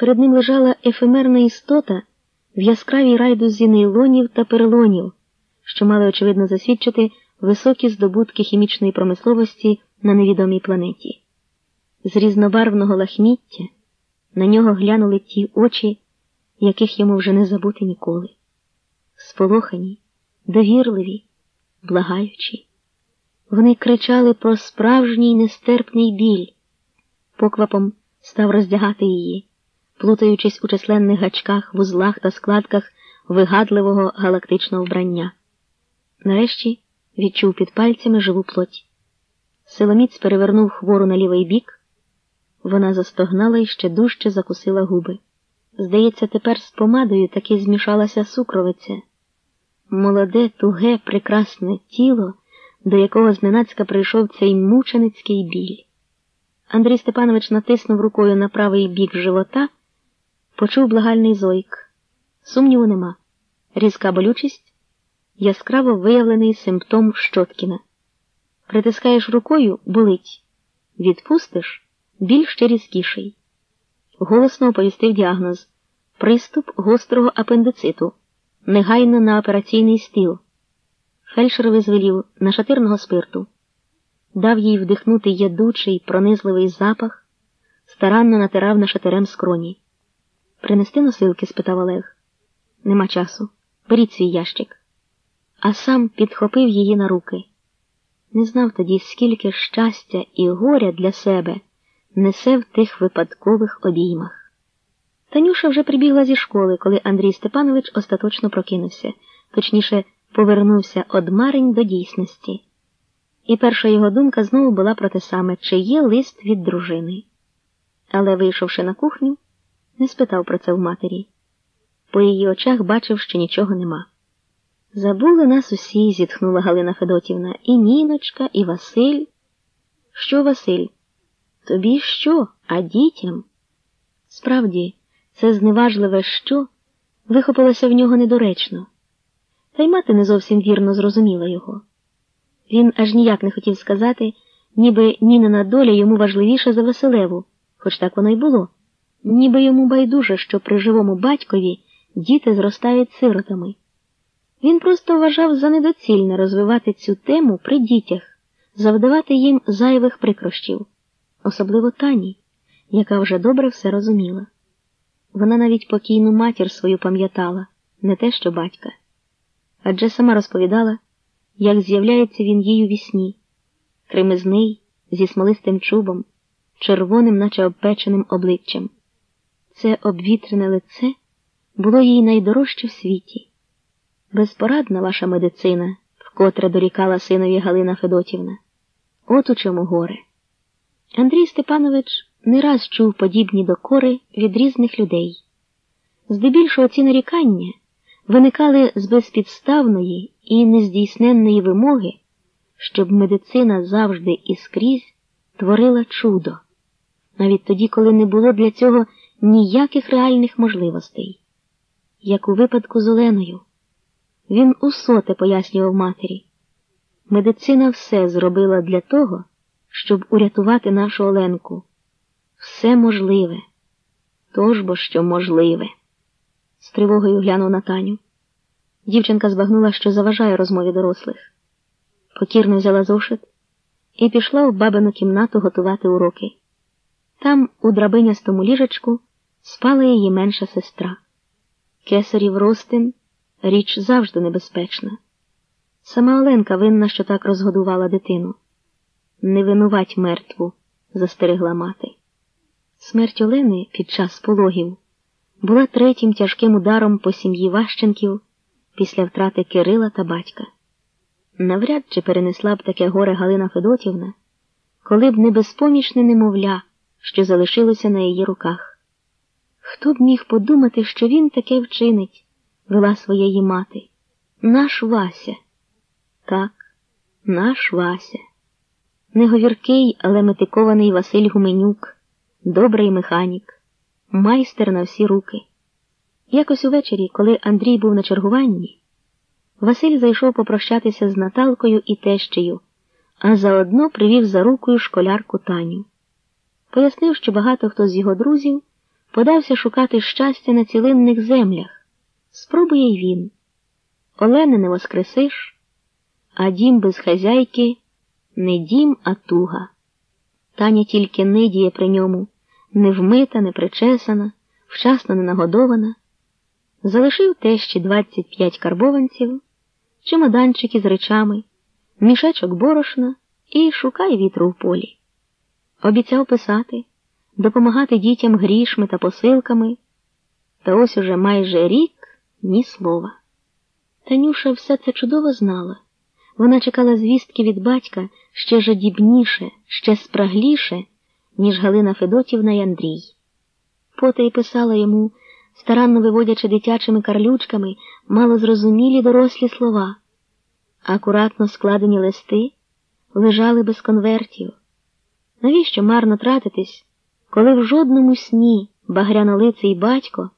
Перед ним лежала ефемерна істота в яскравій райдузі нейлонів та перелонів, що мали очевидно засвідчити високі здобутки хімічної промисловості на невідомій планеті. З різнобарвного лахміття на нього глянули ті очі, яких йому вже не забути ніколи. Сполохані, довірливі, благаючі. Вони кричали про справжній нестерпний біль, поквапом став роздягати її, плутаючись у численних гачках, вузлах та складках вигадливого галактичного вбрання. Нарешті відчув під пальцями живу плоть. Силоміць перевернув хвору на лівий бік. Вона застогнала і ще дужче закусила губи. Здається, тепер з помадою таки змішалася сукровиця. Молоде, туге, прекрасне тіло, до якого зненацька прийшов цей мученицький біль. Андрій Степанович натиснув рукою на правий бік живота, почув благальний зойк. Сумніву нема. Різка болючість яскраво виявлений симптом Щоткіна. Притискаєш рукою болить. Відпустиш біль ще різкіший. Голосно оповістив діагноз приступ гострого апендициту. Негайно на операційний стіл. Фельдшер визвелів нашатирного спирту, дав їй вдихнути ядучий, пронизливий запах, старанно натирав нашатирем скроні. Принести носилки? спитав Олег. Нема часу. Беріть свій ящик. А сам підхопив її на руки. Не знав тоді, скільки щастя і горя для себе несе в тих випадкових обіймах. Танюша вже прибігла зі школи, коли Андрій Степанович остаточно прокинувся, точніше, повернувся одмарень до дійсності. І перша його думка знову була про те саме, чи є лист від дружини. Але, вийшовши на кухню, не спитав про це в матері. По її очах бачив, що нічого нема. Забули нас усі, зітхнула Галина Федотівна, і Ніночка, і Василь. Що, Василь? Тобі що, а дітям? Справді, це зневажливе що вихопилося в нього недоречно, та й мати не зовсім вірно зрозуміла його. Він аж ніяк не хотів сказати, ніби Нінина доля йому важливіша за Василеву, хоч так воно й було, ніби йому байдуже, що при живому батькові діти зростають сиротами. Він просто вважав за недоцільне розвивати цю тему при дітях, завдавати їм зайвих прикрощів, особливо Тані, яка вже добре все розуміла. Вона навіть покійну матір свою пам'ятала, не те що батька. Адже сама розповідала, як з'являється він їй у вісні, кремизний, зі смолистим чубом, червоним, наче обпеченим обличчям. Це обвітрене лице було їй найдорожче в світі. Безпорадна ваша медицина, вкотре дорікала синові Галина Федотівна. От у чому горе. Андрій Степанович не раз чув подібні докори від різних людей. Здебільшого ці нарікання виникали з безпідставної і нездійсненної вимоги, щоб медицина завжди і скрізь творила чудо, навіть тоді, коли не було для цього ніяких реальних можливостей, як у випадку з Оленою. Він усоте пояснював матері. Медицина все зробила для того, щоб урятувати нашу Оленку. Все можливе. Тож бо що можливе. З тривогою глянув на Таню. Дівчинка збагнула, що заважає розмові дорослих. Покірно взяла зошит і пішла в бабину кімнату готувати уроки. Там, у драбинястому ліжечку, спала її менша сестра. Кесарів ростин річ завжди небезпечна. Сама Оленка винна, що так розгодувала дитину. Не винувать мертву, застерегла мати. Смерть Олени під час пологів була третім тяжким ударом по сім'ї Ващенків після втрати Кирила та батька. Навряд чи перенесла б таке горе Галина Федотівна, коли б не безпомічне немовля, що залишилося на її руках. Хто б міг подумати, що він таке вчинить? вела своєї мати. Наш Вася. Так, наш Вася. Неговіркий, але метикований Василь Гуменюк, добрий механік, майстер на всі руки. Якось увечері, коли Андрій був на чергуванні, Василь зайшов попрощатися з Наталкою і тещею, а заодно привів за рукою школярку Таню. Пояснив, що багато хто з його друзів подався шукати щастя на цілинних землях. Спробує й він. Олени не воскресиш, а дім без хазяйки не дім, а туга. Таня тільки нидіє при ньому, не вмита, не причесана, вчасно не нагодована. Залишив тещі 25 карбованців, чемоданчики з речами, мішечок борошна і шукай вітру в полі. Обіцяв писати, допомагати дітям грішми та посилками, та ось уже майже рік ні слова. Танюша все це чудово знала. Вона чекала звістки від батька ще жадібніше, ще спрагліше, ніж Галина Федотівна й Андрій. Пота й писала йому, старанно виводячи дитячими карлючками малозрозумілі дорослі слова. Акуратно складені листи лежали без конвертів. Навіщо марно тратитись, коли в жодному сні багрянолиций батько